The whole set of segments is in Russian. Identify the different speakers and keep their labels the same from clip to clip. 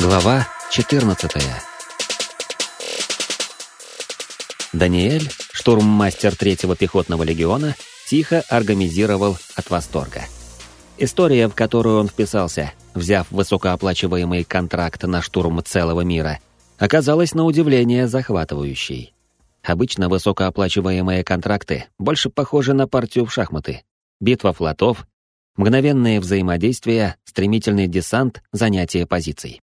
Speaker 1: Глава 14 Даниэль, штурммастер третьего пехотного легиона, тихо организировал от восторга. История, в которую он вписался, взяв высокооплачиваемый контракт на штурм целого мира, оказалась на удивление захватывающей. Обычно высокооплачиваемые контракты больше похожи на партию в шахматы. Битва флотов, мгновенное взаимодействие, стремительный десант, занятие позиций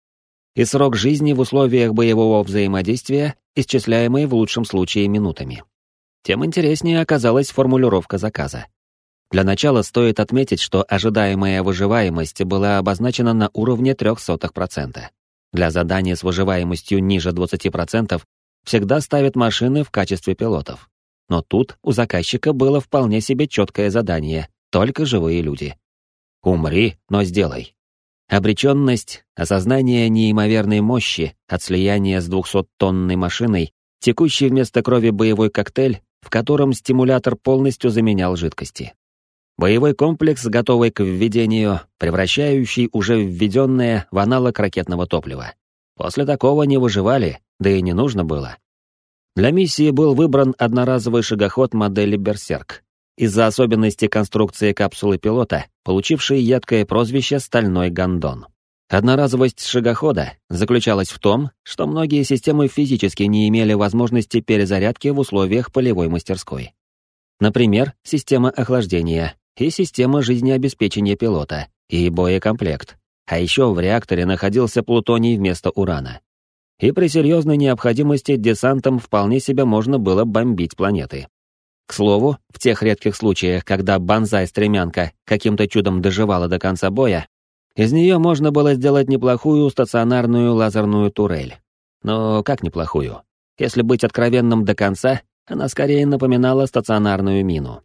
Speaker 1: и срок жизни в условиях боевого взаимодействия, исчисляемый в лучшем случае минутами. Тем интереснее оказалась формулировка заказа. Для начала стоит отметить, что ожидаемая выживаемость была обозначена на уровне 0,03%. Для задания с выживаемостью ниже 20% всегда ставят машины в качестве пилотов. Но тут у заказчика было вполне себе четкое задание, только живые люди. Умри, но сделай. Обреченность, осознание неимоверной мощи от слияния с 200-тонной машиной, текущий вместо крови боевой коктейль, в котором стимулятор полностью заменял жидкости. Боевой комплекс, готовый к введению, превращающий уже введенное в аналог ракетного топлива. После такого не выживали, да и не нужно было. Для миссии был выбран одноразовый шагоход модели «Берсерк», из-за особенностей конструкции капсулы пилота, получившей едкое прозвище «стальной гондон». Одноразовость шагохода заключалась в том, что многие системы физически не имели возможности перезарядки в условиях полевой мастерской. Например, система охлаждения и система жизнеобеспечения пилота и боекомплект. А еще в реакторе находился плутоний вместо урана. И при серьезной необходимости десантом вполне себе можно было бомбить планеты. К слову, в тех редких случаях, когда банзай-стремянка каким-то чудом доживала до конца боя, из нее можно было сделать неплохую стационарную лазерную турель. Но как неплохую? Если быть откровенным до конца, она скорее напоминала стационарную мину.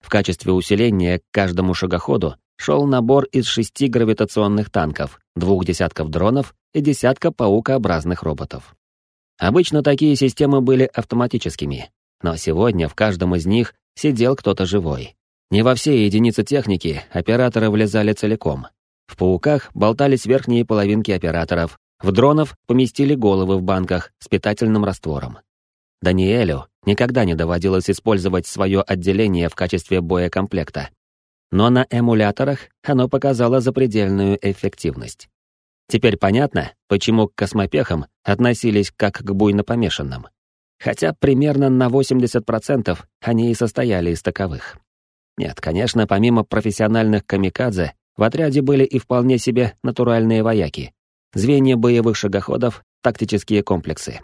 Speaker 1: В качестве усиления к каждому шагоходу шел набор из шести гравитационных танков, двух десятков дронов и десятка паукообразных роботов. Обычно такие системы были автоматическими, но сегодня в каждом из них сидел кто-то живой. Не во все единицы техники операторы влезали целиком. В пауках болтались верхние половинки операторов, в дронов поместили головы в банках с питательным раствором. Даниэлю никогда не доводилось использовать свое отделение в качестве боекомплекта. Но на эмуляторах оно показало запредельную эффективность. Теперь понятно, почему к космопехам относились как к буйно помешанным хотя примерно на 80% они и состояли из таковых. Нет, конечно, помимо профессиональных камикадзе, в отряде были и вполне себе натуральные вояки, звенья боевых шагоходов, тактические комплексы.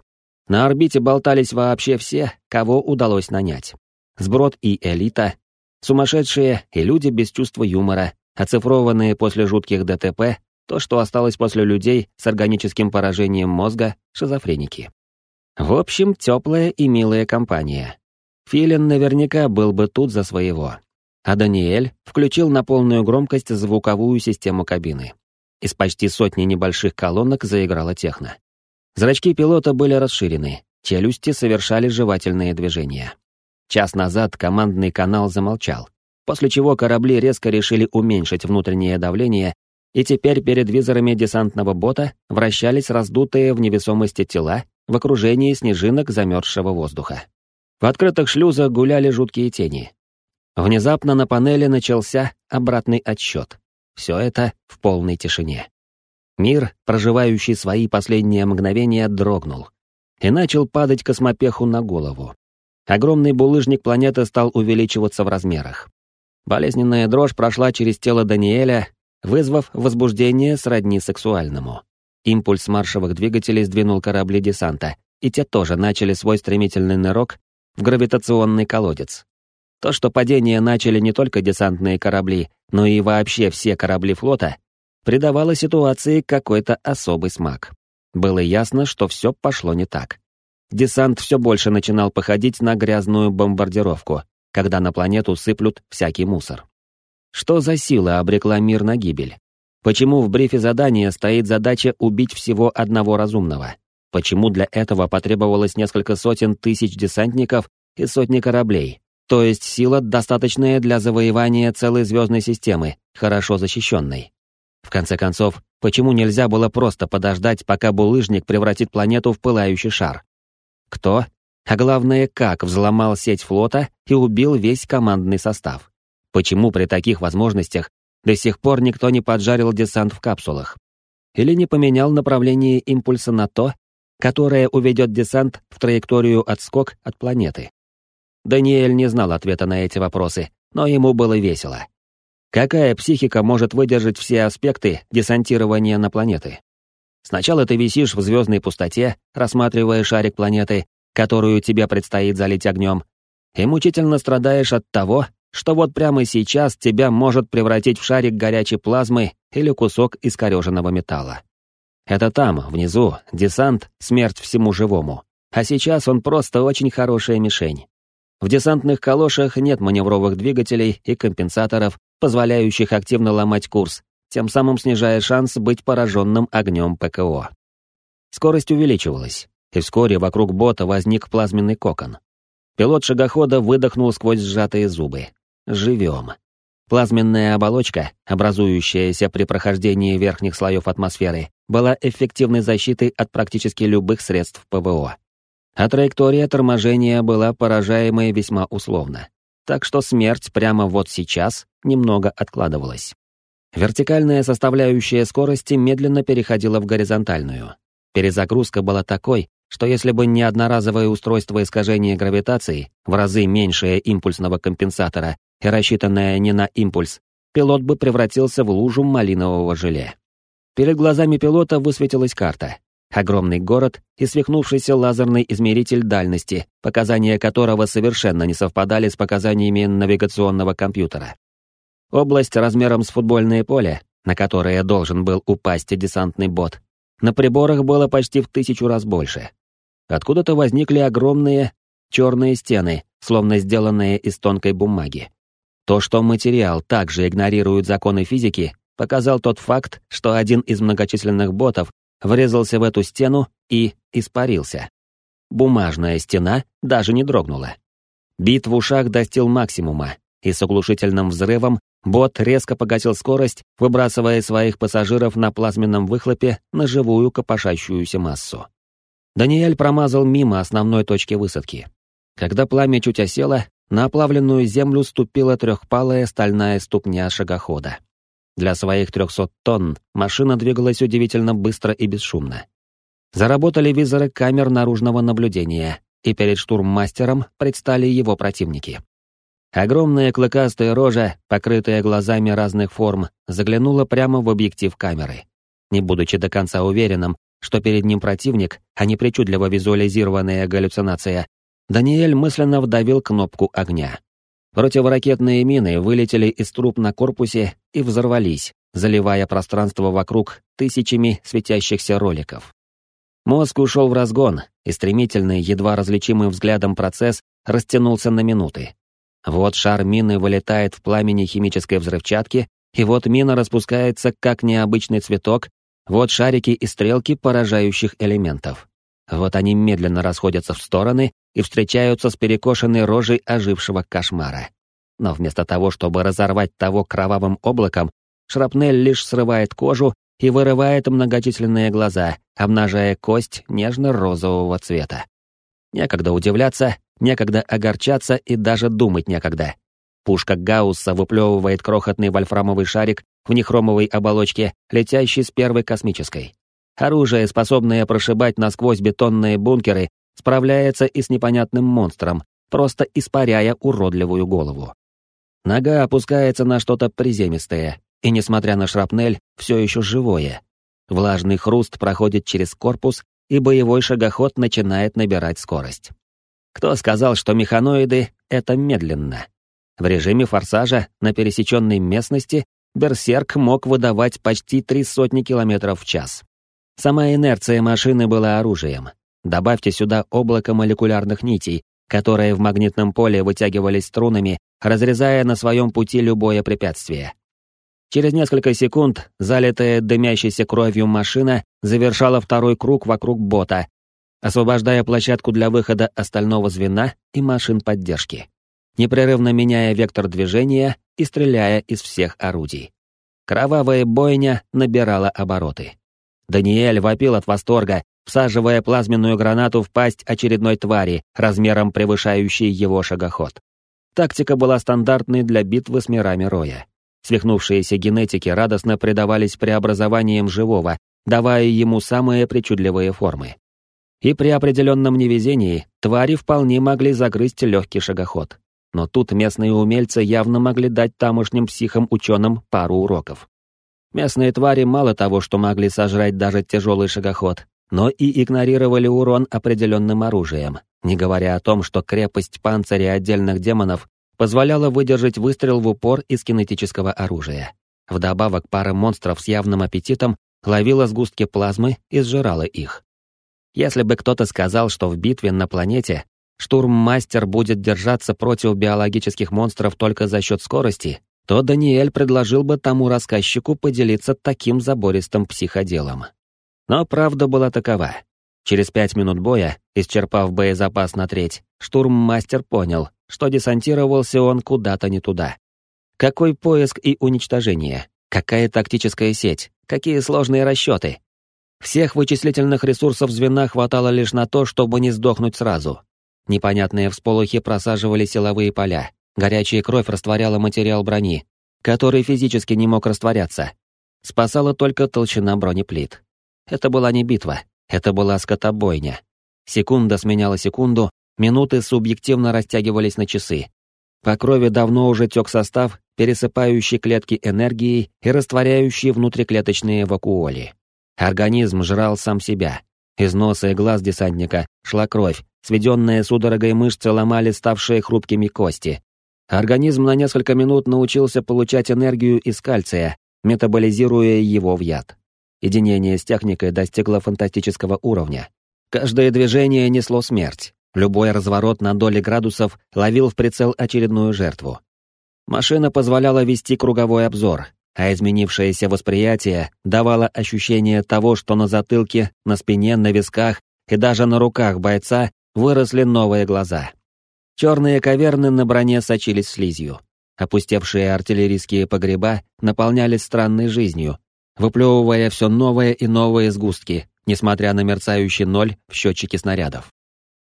Speaker 1: На орбите болтались вообще все, кого удалось нанять. Сброд и элита, сумасшедшие и люди без чувства юмора, оцифрованные после жутких ДТП, то, что осталось после людей с органическим поражением мозга, шизофреники. В общем, теплая и милая компания. Филин наверняка был бы тут за своего. А Даниэль включил на полную громкость звуковую систему кабины. Из почти сотни небольших колонок заиграла техно. Зрачки пилота были расширены, челюсти совершали жевательные движения. Час назад командный канал замолчал, после чего корабли резко решили уменьшить внутреннее давление, и теперь перед визорами десантного бота вращались раздутые в невесомости тела в окружении снежинок замерзшего воздуха. В открытых шлюзах гуляли жуткие тени. Внезапно на панели начался обратный отсчет. Все это в полной тишине. Мир, проживающий свои последние мгновения, дрогнул и начал падать космопеху на голову. Огромный булыжник планеты стал увеличиваться в размерах. Болезненная дрожь прошла через тело Даниэля, вызвав возбуждение сродни сексуальному. Импульс маршевых двигателей сдвинул корабли десанта, и те тоже начали свой стремительный нырок в гравитационный колодец. То, что падение начали не только десантные корабли, но и вообще все корабли флота, придавало ситуации какой-то особый смак. Было ясно, что все пошло не так. Десант все больше начинал походить на грязную бомбардировку, когда на планету сыплют всякий мусор. Что за сила обрекла мир на гибель? Почему в брифе задания стоит задача убить всего одного разумного? Почему для этого потребовалось несколько сотен тысяч десантников и сотни кораблей? То есть сила, достаточная для завоевания целой звездной системы, хорошо защищенной. В конце концов, почему нельзя было просто подождать, пока булыжник превратит планету в пылающий шар? Кто? А главное, как взломал сеть флота и убил весь командный состав? Почему при таких возможностях до сих пор никто не поджарил десант в капсулах? Или не поменял направление импульса на то, которое уведет десант в траекторию отскок от планеты? Даниэль не знал ответа на эти вопросы, но ему было весело. Какая психика может выдержать все аспекты десантирования на планеты? Сначала ты висишь в звездной пустоте, рассматривая шарик планеты, которую тебе предстоит залить огнем, и мучительно страдаешь от того, что вот прямо сейчас тебя может превратить в шарик горячей плазмы или кусок искореженного металла. Это там, внизу, десант — смерть всему живому. А сейчас он просто очень хорошая мишень. В десантных калошах нет маневровых двигателей и компенсаторов, позволяющих активно ломать курс, тем самым снижая шанс быть пораженным огнем ПКО. Скорость увеличивалась, и вскоре вокруг бота возник плазменный кокон. Пилот шагохода выдохнул сквозь сжатые зубы. «Живем». Плазменная оболочка, образующаяся при прохождении верхних слоев атмосферы, была эффективной защитой от практически любых средств ПВО а траектория торможения была поражаемой весьма условно. Так что смерть прямо вот сейчас немного откладывалась. Вертикальная составляющая скорости медленно переходила в горизонтальную. Перезагрузка была такой, что если бы не одноразовое устройство искажения гравитации, в разы меньшее импульсного компенсатора и рассчитанное не на импульс, пилот бы превратился в лужу малинового желе. Перед глазами пилота высветилась карта, Огромный город и свихнувшийся лазерный измеритель дальности, показания которого совершенно не совпадали с показаниями навигационного компьютера. Область размером с футбольное поле, на которое должен был упасть десантный бот, на приборах было почти в тысячу раз больше. Откуда-то возникли огромные черные стены, словно сделанные из тонкой бумаги. То, что материал также игнорирует законы физики, показал тот факт, что один из многочисленных ботов врезался в эту стену и испарился. Бумажная стена даже не дрогнула. Бит в ушах достиг максимума, и с оглушительным взрывом бот резко погасил скорость, выбрасывая своих пассажиров на плазменном выхлопе на живую копошащуюся массу. Даниэль промазал мимо основной точки высадки. Когда пламя чуть осело, на оплавленную землю ступила трехпалая стальная ступня шагохода. Для своих 300 тонн машина двигалась удивительно быстро и бесшумно. Заработали визоры камер наружного наблюдения, и перед штурммастером предстали его противники. Огромная клыкастая рожа, покрытая глазами разных форм, заглянула прямо в объектив камеры. Не будучи до конца уверенным, что перед ним противник, а не причудливо визуализированная галлюцинация, Даниэль мысленно вдавил кнопку огня. Противоракетные мины вылетели из труб на корпусе и взорвались, заливая пространство вокруг тысячами светящихся роликов. Мозг ушел в разгон, и стремительный, едва различимым взглядом процесс растянулся на минуты. Вот шар мины вылетает в пламени химической взрывчатки, и вот мина распускается, как необычный цветок, вот шарики и стрелки поражающих элементов. Вот они медленно расходятся в стороны и встречаются с перекошенной рожей ожившего кошмара. Но вместо того, чтобы разорвать того кровавым облаком, шрапнель лишь срывает кожу и вырывает многочисленные глаза, обнажая кость нежно-розового цвета. Некогда удивляться, некогда огорчаться и даже думать некогда. Пушка Гаусса выплевывает крохотный вольфрамовый шарик в нехромовой оболочке, летящий с первой космической. Оружие, способное прошибать насквозь бетонные бункеры, справляется и с непонятным монстром, просто испаряя уродливую голову. Нога опускается на что-то приземистое, и, несмотря на шрапнель, все еще живое. Влажный хруст проходит через корпус, и боевой шагоход начинает набирать скорость. Кто сказал, что механоиды — это медленно? В режиме форсажа на пересеченной местности Берсерк мог выдавать почти три сотни километров в час. Сама инерция машины была оружием. Добавьте сюда облако молекулярных нитей, которые в магнитном поле вытягивались струнами, разрезая на своем пути любое препятствие. Через несколько секунд залитая дымящейся кровью машина завершала второй круг вокруг бота, освобождая площадку для выхода остального звена и машин поддержки, непрерывно меняя вектор движения и стреляя из всех орудий. Кровавая бойня набирала обороты. Даниэль вопил от восторга, всаживая плазменную гранату в пасть очередной твари, размером превышающей его шагоход. Тактика была стандартной для битвы с мирами Роя. Свихнувшиеся генетики радостно предавались преобразованиям живого, давая ему самые причудливые формы. И при определенном невезении твари вполне могли загрызть легкий шагоход. Но тут местные умельцы явно могли дать тамошним психам-ученым пару уроков. Местные твари мало того, что могли сожрать даже тяжелый шагоход, но и игнорировали урон определенным оружием, не говоря о том, что крепость панциря отдельных демонов позволяла выдержать выстрел в упор из кинетического оружия. Вдобавок пара монстров с явным аппетитом ловила сгустки плазмы и сжирала их. Если бы кто-то сказал, что в битве на планете штурммастер будет держаться против биологических монстров только за счет скорости, то Даниэль предложил бы тому рассказчику поделиться таким забористым психоделом. Но правда была такова. Через пять минут боя, исчерпав боезапас на треть, штурммастер понял, что десантировался он куда-то не туда. Какой поиск и уничтожение? Какая тактическая сеть? Какие сложные расчеты? Всех вычислительных ресурсов звена хватало лишь на то, чтобы не сдохнуть сразу. Непонятные всполохи просаживали силовые поля. Горячая кровь растворяла материал брони, который физически не мог растворяться. Спасала только толщина бронеплит. Это была не битва, это была скотобойня. Секунда сменяла секунду, минуты субъективно растягивались на часы. По крови давно уже тек состав, пересыпающий клетки энергией и растворяющий внутриклеточные вакуоли. Организм жрал сам себя. Из носа и глаз десантника шла кровь, сведенные судорогой мышцы ломали ставшие хрупкими кости. Организм на несколько минут научился получать энергию из кальция, метаболизируя его в яд. Единение с техникой достигло фантастического уровня. Каждое движение несло смерть. Любой разворот на доли градусов ловил в прицел очередную жертву. Машина позволяла вести круговой обзор, а изменившееся восприятие давало ощущение того, что на затылке, на спине, на висках и даже на руках бойца выросли новые глаза. Черные каверны на броне сочились слизью. Опустевшие артиллерийские погреба наполнялись странной жизнью, выплевывая все новые и новые сгустки, несмотря на мерцающий ноль в счетчике снарядов.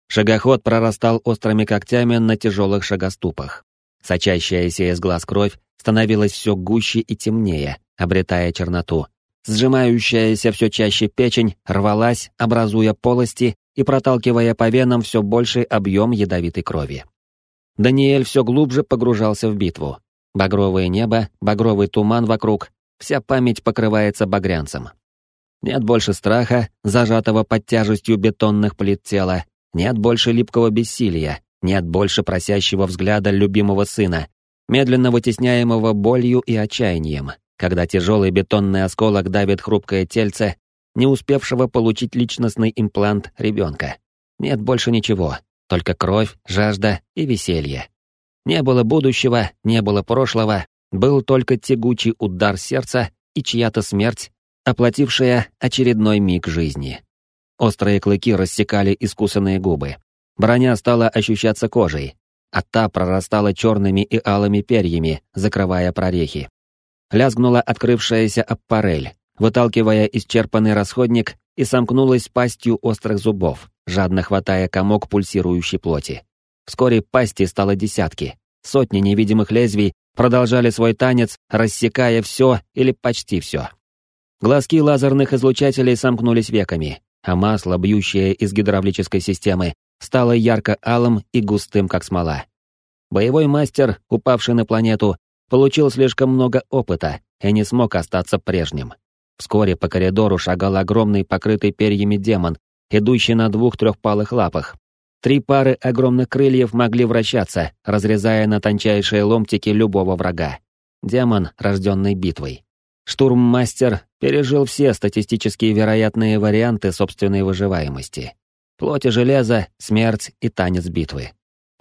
Speaker 1: Шагоход прорастал острыми когтями на тяжелых шагоступах. Сочащаяся из глаз кровь становилась все гуще и темнее, обретая черноту. Сжимающаяся все чаще печень рвалась, образуя полости и проталкивая по венам все больший объем ядовитой крови. Даниэль все глубже погружался в битву. Багровое небо, багровый туман вокруг, вся память покрывается багрянцем. Нет больше страха, зажатого под тяжестью бетонных плит тела, нет больше липкого бессилия, нет больше просящего взгляда любимого сына, медленно вытесняемого болью и отчаянием, когда тяжелый бетонный осколок давит хрупкое тельце, не успевшего получить личностный имплант ребенка. Нет больше ничего, только кровь, жажда и веселье. Не было будущего, не было прошлого, был только тягучий удар сердца и чья-то смерть, оплатившая очередной миг жизни. Острые клыки рассекали искусанные губы. Броня стала ощущаться кожей, а та прорастала черными и алыми перьями, закрывая прорехи. Лязгнула открывшаяся аппарель, выталкивая исчерпанный расходник и сомкнулась пастью острых зубов, жадно хватая комок пульсирующей плоти. Вскоре пасти стало десятки. Сотни невидимых лезвий продолжали свой танец, рассекая все или почти все. Глазки лазерных излучателей сомкнулись веками, а масло, бьющее из гидравлической системы, стало ярко-алым и густым, как смола. Боевой мастер, упавший на планету, получил слишком много опыта и не смог остаться прежним. Вскоре по коридору шагал огромный покрытый перьями демон, идущий на двух трехпалых лапах. Три пары огромных крыльев могли вращаться, разрезая на тончайшие ломтики любого врага. Демон, рожденный битвой. Штурммастер пережил все статистически вероятные варианты собственной выживаемости. Плоть и железо, смерть и танец битвы.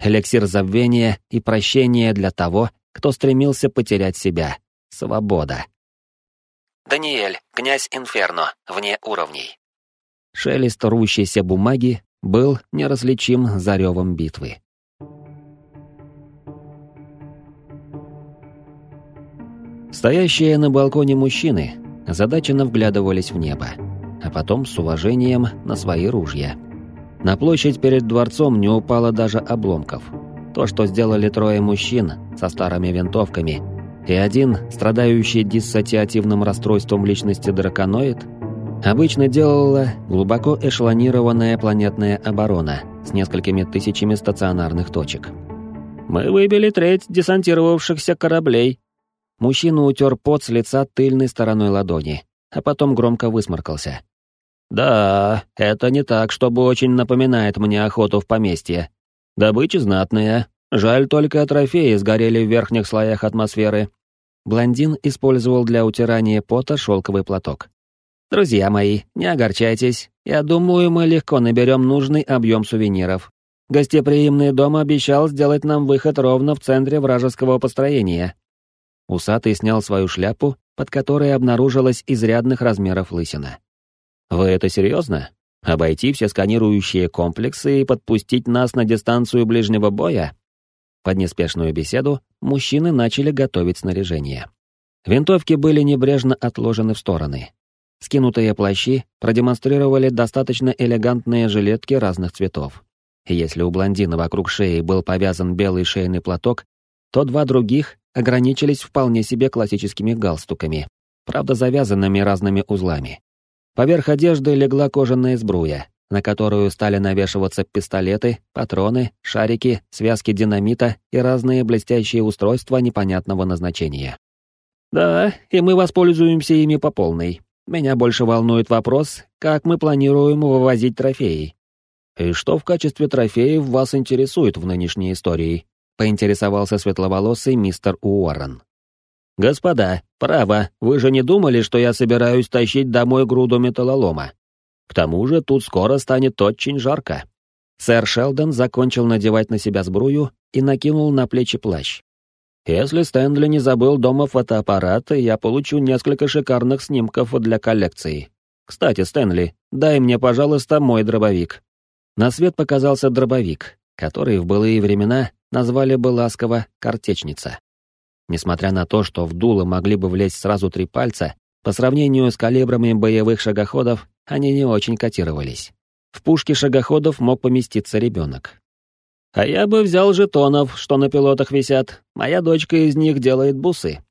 Speaker 1: Эликсир забвения и прощения для того, кто стремился потерять себя. Свобода.
Speaker 2: Даниэль, князь Инферно, вне уровней.
Speaker 1: Шелест рущейся бумаги был неразличим за ревом битвы. Стоящие на балконе мужчины озадаченно вглядывались в небо, а потом с уважением на свои ружья. На площадь перед дворцом не упало даже обломков. То, что сделали трое мужчин со старыми винтовками и один, страдающий диссоциативным расстройством личности драконоид, обычно делала глубоко эшелонированная планетная оборона с несколькими тысячами стационарных точек. «Мы выбили треть десантировавшихся кораблей». Мужчина утер пот с лица тыльной стороной ладони, а потом громко высморкался. «Да, это не так, чтобы очень напоминает мне охоту в поместье. Добыча знатная. Жаль только трофеи сгорели в верхних слоях атмосферы». Блондин использовал для утирания пота шелковый платок. «Друзья мои, не огорчайтесь. Я думаю, мы легко наберем нужный объем сувениров. Гостеприимный дом обещал сделать нам выход ровно в центре вражеского построения». Усатый снял свою шляпу, под которой обнаружилась изрядных размеров лысина. Вы это серьезно? Обойти все сканирующие комплексы и подпустить нас на дистанцию ближнего боя? Под неспешную беседу мужчины начали готовить снаряжение. Винтовки были небрежно отложены в стороны. Скинутые плащи продемонстрировали достаточно элегантные жилетки разных цветов. Если у блондина вокруг шеи был повязан белый шейный платок, то два других ограничились вполне себе классическими галстуками, правда завязанными разными узлами. Поверх одежды легла кожаная сбруя, на которую стали навешиваться пистолеты, патроны, шарики, связки динамита и разные блестящие устройства непонятного назначения. Да, и мы воспользуемся ими по полной. Меня больше волнует вопрос, как мы планируем вывозить трофеи. И что в качестве трофеев вас интересует в нынешней истории? Поинтересовался светловолосый мистер Уоррен. «Господа, право, вы же не думали, что я собираюсь тащить домой груду металлолома? К тому же тут скоро станет очень жарко». Сэр Шелдон закончил надевать на себя сбрую и накинул на плечи плащ. «Если Стэнли не забыл дома фотоаппарата, я получу несколько шикарных снимков для коллекции. Кстати, Стэнли, дай мне, пожалуйста, мой дробовик». На свет показался дробовик, который в былые времена назвали бы ласково «картечница». Несмотря на то, что в дуло могли бы влезть сразу три пальца, по сравнению с калибрами боевых шагоходов они не очень котировались. В пушке шагоходов мог поместиться ребенок. «А я бы взял жетонов, что на пилотах висят. Моя дочка из них делает бусы».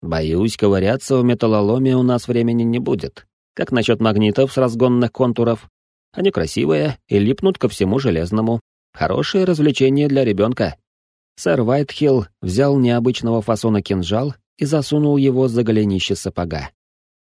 Speaker 1: «Боюсь, ковыряться в металлоломе у нас времени не будет. Как насчет магнитов с разгонных контуров? Они красивые и липнут ко всему железному. Хорошее развлечение для ребенка. Сэр Вайтхилл взял необычного фасона кинжал и засунул его за голенище сапога.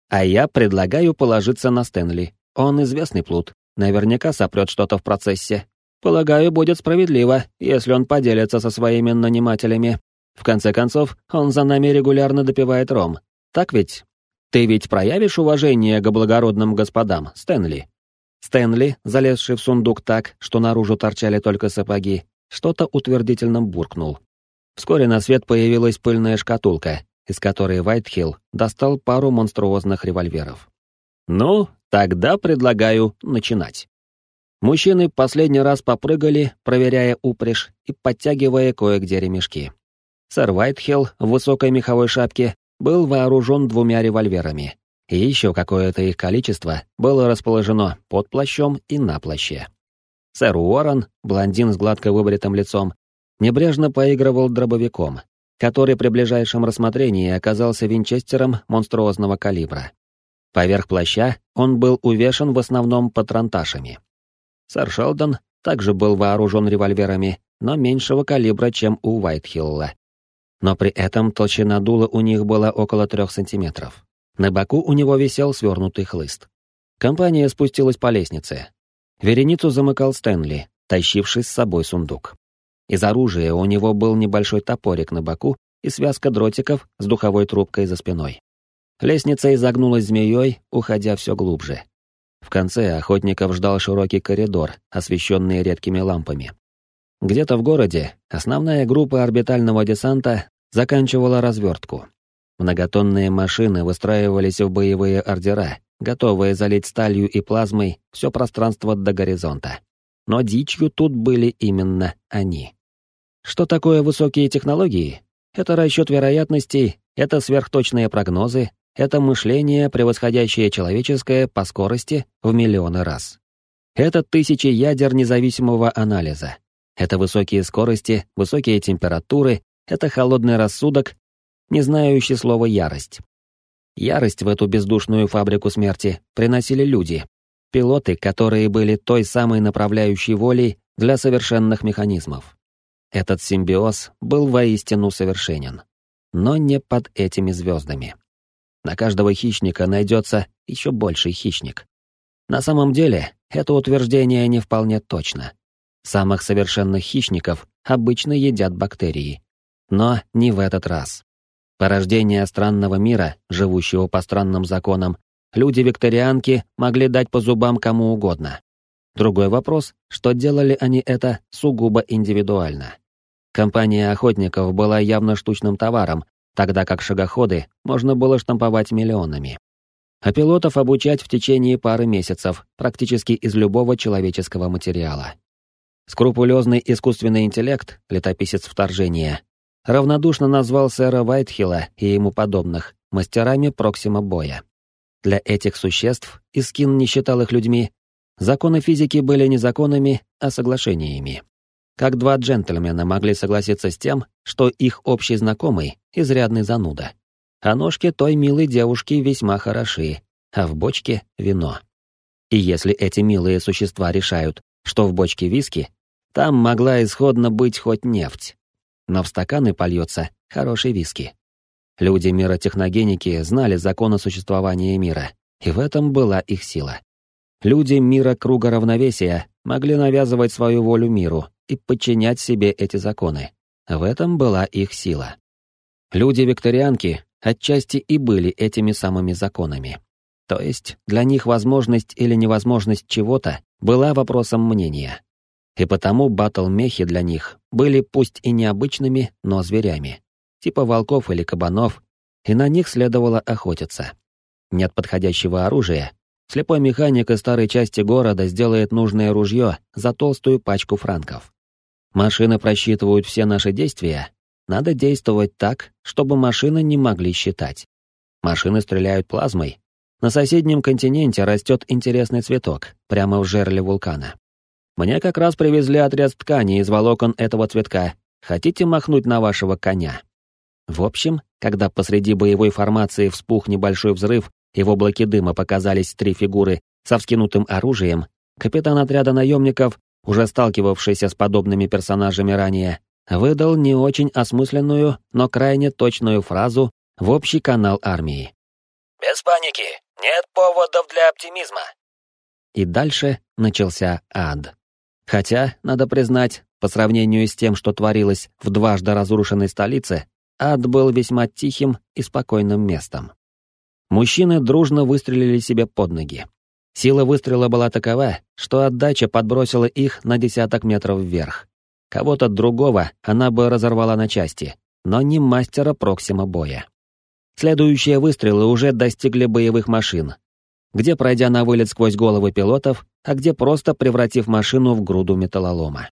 Speaker 1: «А я предлагаю положиться на Стэнли. Он известный плут. Наверняка сопрет что-то в процессе. Полагаю, будет справедливо, если он поделится со своими нанимателями. В конце концов, он за нами регулярно допивает ром. Так ведь? Ты ведь проявишь уважение к благородным господам, Стэнли?» Стэнли, залезший в сундук так, что наружу торчали только сапоги, что-то утвердительно буркнул. Вскоре на свет появилась пыльная шкатулка, из которой Вайтхилл достал пару монструозных револьверов. «Ну, тогда предлагаю начинать». Мужчины последний раз попрыгали, проверяя упряжь и подтягивая кое-где ремешки. Сэр Вайтхилл в высокой меховой шапке был вооружен двумя револьверами, и еще какое-то их количество было расположено под плащом и на плаще. Сэр Уоррен, блондин с гладко выбритым лицом, небрежно поигрывал дробовиком, который при ближайшем рассмотрении оказался винчестером монструозного калибра. Поверх плаща он был увешан в основном патронташами. Сэр Шелдон также был вооружен револьверами, но меньшего калибра, чем у Уайтхилла. Но при этом толщина дула у них была около трех сантиметров. На боку у него висел свернутый хлыст. Компания спустилась по лестнице, Вереницу замыкал Стэнли, тащивший с собой сундук. Из оружия у него был небольшой топорик на боку и связка дротиков с духовой трубкой за спиной. Лестница изогнулась змеей, уходя все глубже. В конце охотников ждал широкий коридор, освещенный редкими лампами. Где-то в городе основная группа орбитального десанта заканчивала развертку. Многотонные машины выстраивались в боевые ордера, готовые залить сталью и плазмой все пространство до горизонта. Но дичью тут были именно они. Что такое высокие технологии? Это расчет вероятностей это сверхточные прогнозы, это мышление, превосходящее человеческое по скорости в миллионы раз. Это тысячи ядер независимого анализа. Это высокие скорости, высокие температуры, это холодный рассудок, не знающий слова «ярость». Ярость в эту бездушную фабрику смерти приносили люди, пилоты, которые были той самой направляющей волей для совершенных механизмов. Этот симбиоз был воистину совершенен. Но не под этими звездами. На каждого хищника найдется еще больший хищник. На самом деле, это утверждение не вполне точно. Самых совершенных хищников обычно едят бактерии. Но не в этот раз. Порождение странного мира, живущего по странным законам, люди-викторианки могли дать по зубам кому угодно. Другой вопрос, что делали они это сугубо индивидуально. Компания охотников была явно штучным товаром, тогда как шагоходы можно было штамповать миллионами. А пилотов обучать в течение пары месяцев, практически из любого человеческого материала. Скрупулезный искусственный интеллект, летописец вторжения, равнодушно назвал сэра Вайтхилла и ему подобных мастерами проксима-боя. Для этих существ Искин не считал их людьми. Законы физики были не законами, а соглашениями. Как два джентльмена могли согласиться с тем, что их общий знакомый — изрядный зануда. А ножки той милой девушки весьма хороши, а в бочке — вино. И если эти милые существа решают, что в бочке виски, там могла исходно быть хоть нефть. Но в стаканы польется хороший виски. Люди мира техногеники знали законы существования мира, и в этом была их сила. Люди мира круга равновесия могли навязывать свою волю миру и подчинять себе эти законы. В этом была их сила. Люди-викторианки отчасти и были этими самыми законами. То есть для них возможность или невозможность чего-то была вопросом мнения. И потому батл-мехи для них были пусть и необычными, но зверями. Типа волков или кабанов, и на них следовало охотиться. Нет подходящего оружия. Слепой механик из старой части города сделает нужное ружье за толстую пачку франков. Машины просчитывают все наши действия. Надо действовать так, чтобы машины не могли считать. Машины стреляют плазмой. На соседнем континенте растет интересный цветок, прямо в жерле вулкана. Мне как раз привезли отряд ткани из волокон этого цветка. Хотите махнуть на вашего коня? В общем, когда посреди боевой формации вспух небольшой взрыв, и в облаке дыма показались три фигуры со вскинутым оружием, капитан отряда наемников, уже сталкивавшийся с подобными персонажами ранее, выдал не очень осмысленную, но крайне точную фразу в общий канал армии.
Speaker 2: «Без паники, нет поводов для оптимизма».
Speaker 1: И дальше начался ад. Хотя, надо признать, по сравнению с тем, что творилось в дважды разрушенной столице, ад был весьма тихим и спокойным местом. Мужчины дружно выстрелили себе под ноги. Сила выстрела была такова, что отдача подбросила их на десяток метров вверх. Кого-то другого она бы разорвала на части, но не мастера Проксима боя. Следующие выстрелы уже достигли боевых машин, где пройдя на вылет сквозь головы пилотов, а где просто превратив машину в груду металлолома.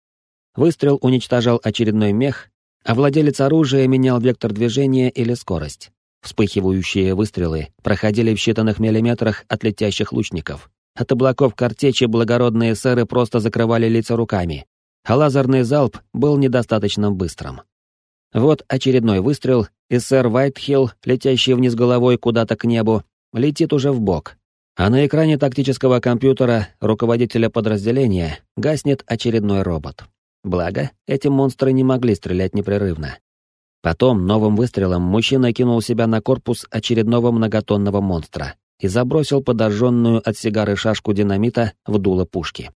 Speaker 1: Выстрел уничтожал очередной мех, а владелец оружия менял вектор движения или скорость. Вспыхивающие выстрелы проходили в считанных миллиметрах от летящих лучников. От облаков картечи благородные сэры просто закрывали лица руками, а лазерный залп был недостаточно быстрым. Вот очередной выстрел, и сэр Вайтхилл, летящий вниз головой куда-то к небу, летит уже в бок, а на экране тактического компьютера руководителя подразделения гаснет очередной робот. Благо, эти монстры не могли стрелять непрерывно. Потом новым выстрелом мужчина кинул себя на корпус очередного многотонного монстра и забросил подожженную от сигары шашку динамита в дуло пушки.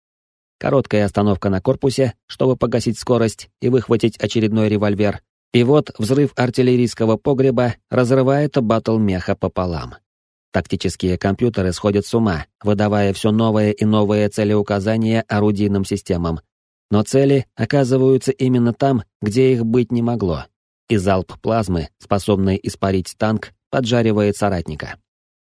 Speaker 1: Короткая остановка на корпусе, чтобы погасить скорость и выхватить очередной револьвер, и вот взрыв артиллерийского погреба разрывает батл меха пополам. Тактические компьютеры сходят с ума, выдавая все новые и новые целеуказания орудийным системам. Но цели оказываются именно там, где их быть не могло. И залп плазмы, способный испарить танк, поджаривает соратника.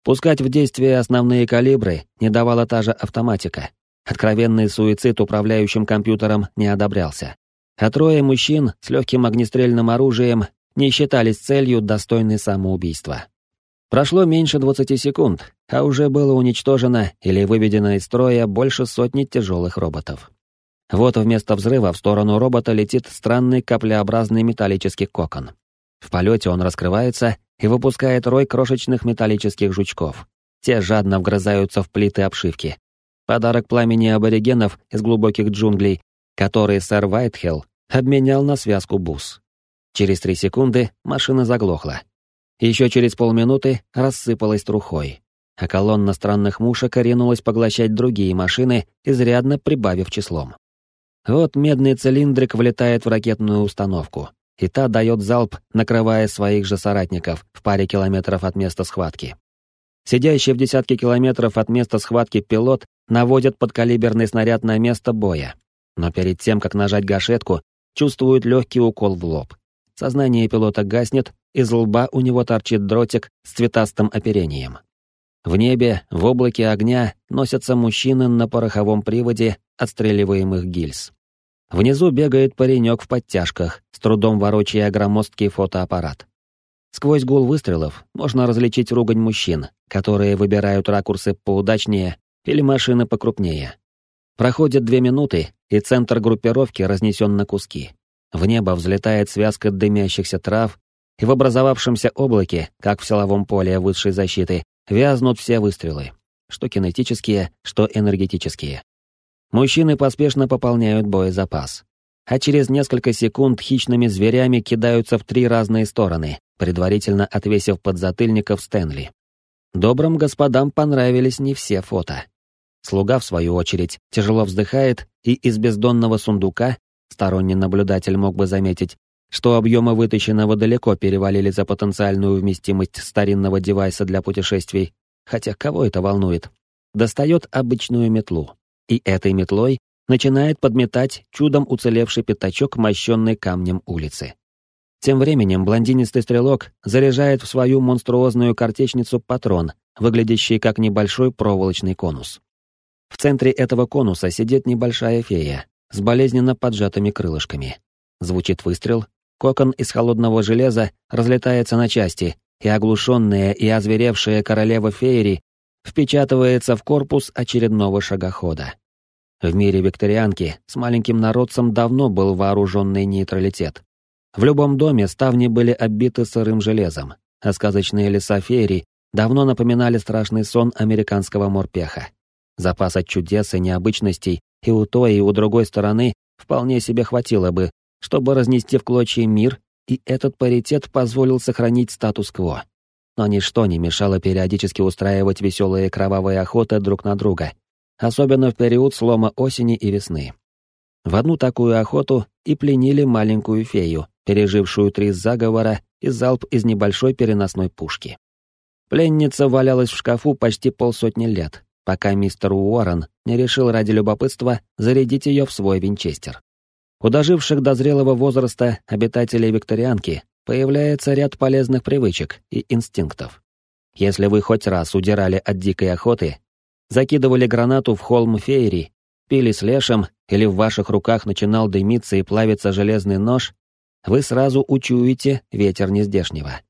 Speaker 1: Пускать в действие основные калибры не давала та же автоматика. Откровенный суицид управляющим компьютером не одобрялся. А трое мужчин с легким огнестрельным оружием не считались целью, достойной самоубийства. Прошло меньше 20 секунд, а уже было уничтожено или выведено из строя больше сотни тяжелых роботов. Вот вместо взрыва в сторону робота летит странный каплеобразный металлический кокон. В полете он раскрывается и выпускает рой крошечных металлических жучков. Те жадно вгрызаются в плиты обшивки. Подарок пламени аборигенов из глубоких джунглей, который сэр Вайтхелл обменял на связку бус. Через три секунды машина заглохла. Еще через полминуты рассыпалась трухой, а колонна странных мушек ринулась поглощать другие машины, изрядно прибавив числом. Вот медный цилиндрик влетает в ракетную установку, и та дает залп, накрывая своих же соратников в паре километров от места схватки. Сидящий в десятке километров от места схватки пилот наводит подкалиберный снаряд на место боя, но перед тем, как нажать гашетку, чувствует легкий укол в лоб. Сознание пилота гаснет, из лба у него торчит дротик с цветастым оперением. В небе, в облаке огня, носятся мужчины на пороховом приводе отстреливаемых гильз. Внизу бегает паренек в подтяжках, с трудом ворочая громоздкий фотоаппарат. Сквозь гул выстрелов можно различить ругань мужчин, которые выбирают ракурсы поудачнее или машины покрупнее. Проходят две минуты, и центр группировки разнесен на куски. В небо взлетает связка дымящихся трав, и в образовавшемся облаке, как в силовом поле высшей защиты, вязнут все выстрелы, что кинетические, что энергетические. Мужчины поспешно пополняют боезапас. А через несколько секунд хищными зверями кидаются в три разные стороны, предварительно отвесив подзатыльников Стэнли. Добрым господам понравились не все фото. Слуга, в свою очередь, тяжело вздыхает, и из бездонного сундука, сторонний наблюдатель мог бы заметить, что объемы вытащенного далеко перевалили за потенциальную вместимость старинного девайса для путешествий, хотя кого это волнует, достает обычную метлу. И этой метлой начинает подметать чудом уцелевший пятачок, мощенный камнем улицы. Тем временем блондинистый стрелок заряжает в свою монструозную картечницу патрон, выглядящий как небольшой проволочный конус. В центре этого конуса сидит небольшая фея с болезненно поджатыми крылышками. Звучит выстрел, кокон из холодного железа разлетается на части, и оглушенная и озверевшая королева феери впечатывается в корпус очередного шагохода. В мире викторианки с маленьким народцем давно был вооруженный нейтралитет. В любом доме ставни были оббиты сырым железом, а сказочные леса феерий давно напоминали страшный сон американского морпеха. Запаса чудес и необычностей и у той, и у другой стороны вполне себе хватило бы, чтобы разнести в клочья мир, и этот паритет позволил сохранить статус-кво. Но ничто не мешало периодически устраивать веселые кровавые охоты друг на друга, особенно в период слома осени и весны. В одну такую охоту и пленили маленькую фею, пережившую три заговора и залп из небольшой переносной пушки. Пленница валялась в шкафу почти полсотни лет, пока мистер Уоррен не решил ради любопытства зарядить ее в свой винчестер. У доживших до зрелого возраста обитателей викторианки появляется ряд полезных привычек и инстинктов. Если вы хоть раз удирали от дикой охоты, закидывали гранату в холм феери, пили с лешем или в ваших руках начинал дымиться и плавиться железный нож, вы сразу учуете ветер нездешнего.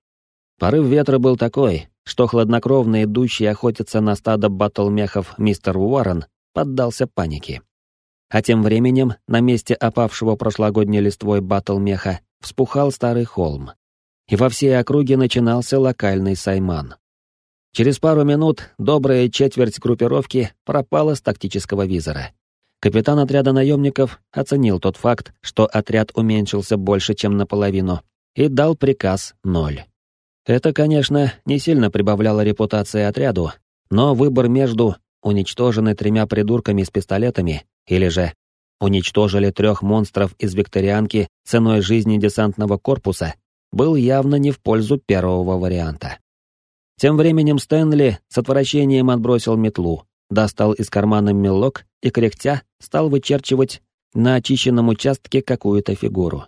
Speaker 1: Порыв ветра был такой, что хладнокровно идущий охотиться на стадо батлмехов мистер Уоррен поддался панике. А тем временем на месте опавшего прошлогодней листвой батлмеха вспухал старый холм. И во всей округе начинался локальный сайман. Через пару минут добрая четверть группировки пропала с тактического визора. Капитан отряда наемников оценил тот факт, что отряд уменьшился больше, чем наполовину, и дал приказ ноль. Это, конечно, не сильно прибавляло репутации отряду, но выбор между уничтожены тремя придурками с пистолетами или же уничтожили трех монстров из викторианки ценой жизни десантного корпуса был явно не в пользу первого варианта. Тем временем Стэнли с отвращением отбросил метлу, достал из кармана мелок и, кряхтя, стал вычерчивать на очищенном участке какую-то фигуру.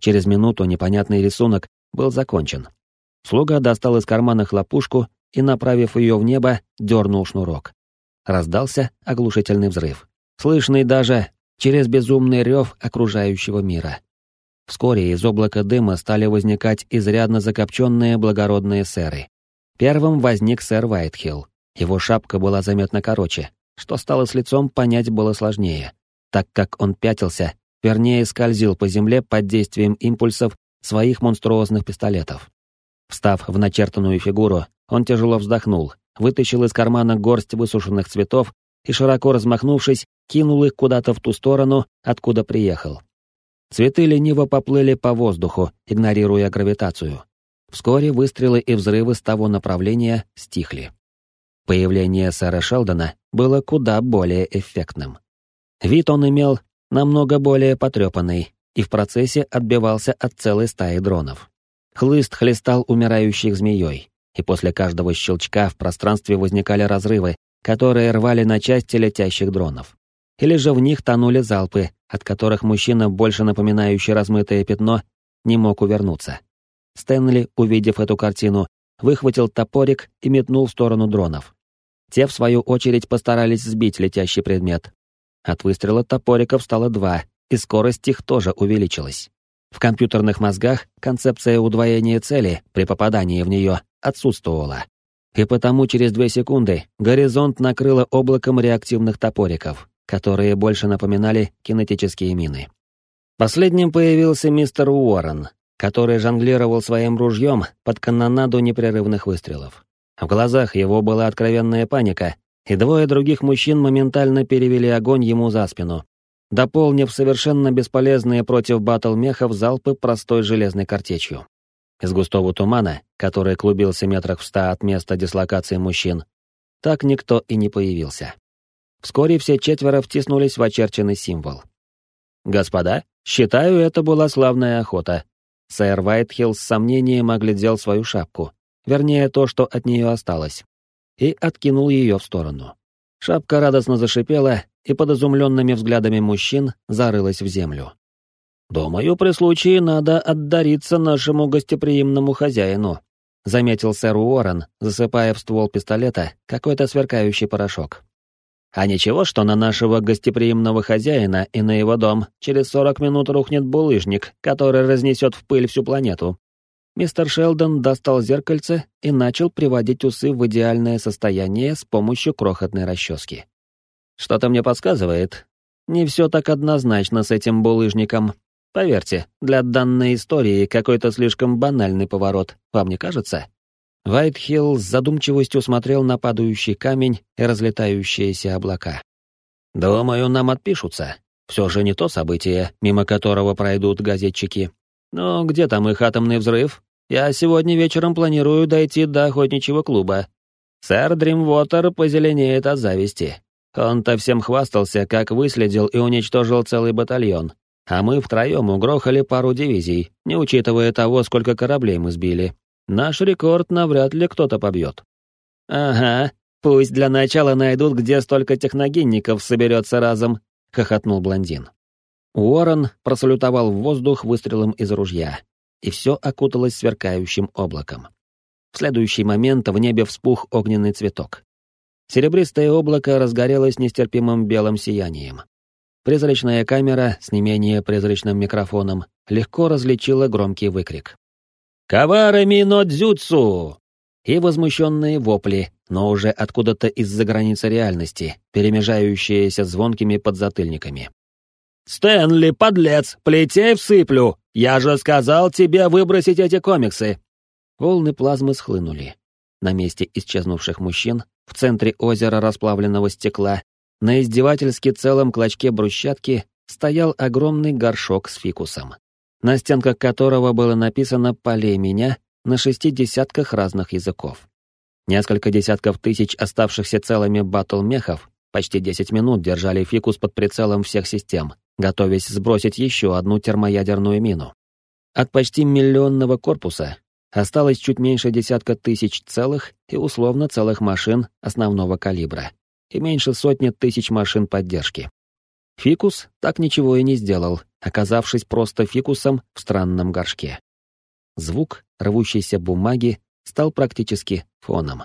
Speaker 1: Через минуту непонятный рисунок был закончен. Слуга достал из кармана хлопушку и, направив ее в небо, дернул шнурок. Раздался оглушительный взрыв, слышный даже через безумный рев окружающего мира. Вскоре из облака дыма стали возникать изрядно закопченные благородные сэры. Первым возник сэр Вайтхилл. Его шапка была заметно короче, что стало с лицом понять было сложнее, так как он пятился, вернее скользил по земле под действием импульсов своих монструозных пистолетов. Встав в начертанную фигуру, он тяжело вздохнул, вытащил из кармана горсть высушенных цветов и, широко размахнувшись, кинул их куда-то в ту сторону, откуда приехал. Цветы лениво поплыли по воздуху, игнорируя гравитацию. Вскоре выстрелы и взрывы с того направления стихли. Появление сэра Шелдона было куда более эффектным. Вид он имел намного более потрепанный и в процессе отбивался от целой стаи дронов. Хлыст хлестал умирающих змеей, и после каждого щелчка в пространстве возникали разрывы, которые рвали на части летящих дронов. Или же в них тонули залпы, от которых мужчина, больше напоминающий размытое пятно, не мог увернуться. Стэнли, увидев эту картину, выхватил топорик и метнул в сторону дронов. Те, в свою очередь, постарались сбить летящий предмет. От выстрела топориков стало два, и скорость их тоже увеличилась. В компьютерных мозгах концепция удвоения цели при попадании в нее отсутствовала. И потому через две секунды горизонт накрыло облаком реактивных топориков, которые больше напоминали кинетические мины. Последним появился мистер Уоррен, который жонглировал своим ружьем под канонаду непрерывных выстрелов. В глазах его была откровенная паника, и двое других мужчин моментально перевели огонь ему за спину, дополнив совершенно бесполезные против батл-мехов залпы простой железной картечью. Из густого тумана, который клубился метрах в ста от места дислокации мужчин, так никто и не появился. Вскоре все четверо втиснулись в очерченный символ. «Господа, считаю, это была славная охота». Сэр Вайтхилл с сомнением оглядел свою шапку, вернее, то, что от нее осталось, и откинул ее в сторону. Шапка радостно зашипела и под изумленными взглядами мужчин зарылась в землю. «Думаю, при случае надо отдариться нашему гостеприимному хозяину», заметил сэр Уоррен, засыпая в ствол пистолета какой-то сверкающий порошок. «А ничего, что на нашего гостеприимного хозяина и на его дом через сорок минут рухнет булыжник, который разнесет в пыль всю планету. Мистер Шелдон достал зеркальце и начал приводить усы в идеальное состояние с помощью крохотной расчески. Что-то мне подсказывает. Не все так однозначно с этим булыжником. Поверьте, для данной истории какой-то слишком банальный поворот, вам не кажется? Вайтхилл с задумчивостью смотрел на падающий камень и разлетающиеся облака. «Думаю, нам отпишутся. Все же не то событие, мимо которого пройдут газетчики. Но где там их атомный взрыв? Я сегодня вечером планирую дойти до охотничьего клуба. Сэр Дримвотер позеленеет от зависти. Он-то всем хвастался, как выследил и уничтожил целый батальон. А мы втроем угрохали пару дивизий, не учитывая того, сколько кораблей мы сбили. Наш рекорд навряд ли кто-то побьет. «Ага, пусть для начала найдут, где столько техногенников соберется разом», — хохотнул блондин. Уоррен просалютовал в воздух выстрелом из ружья, и все окуталось сверкающим облаком. В следующий момент в небе вспух огненный цветок. Серебристое облако разгорелось нестерпимым белым сиянием. Призрачная камера с не менее призрачным микрофоном легко различила громкий выкрик. «Каварами но дзюцу!» И возмущенные вопли, но уже откуда-то из-за границы реальности, перемежающиеся звонкими подзатыльниками. «Стэнли, подлец, плетей всыплю! Я же сказал тебе выбросить эти комиксы!» Волны плазмы схлынули. На месте исчезнувших мужчин, в центре озера расплавленного стекла, на издевательски целом клочке брусчатки стоял огромный горшок с фикусом, на стенках которого было написано «Полей меня» на шести десятках разных языков. Несколько десятков тысяч оставшихся целыми батл-мехов почти десять минут держали фикус под прицелом всех систем, готовясь сбросить еще одну термоядерную мину. От почти миллионного корпуса осталось чуть меньше десятка тысяч целых и условно целых машин основного калибра и меньше сотни тысяч машин поддержки. Фикус так ничего и не сделал, оказавшись просто фикусом в странном горшке. Звук рвущейся бумаги стал практически фоном.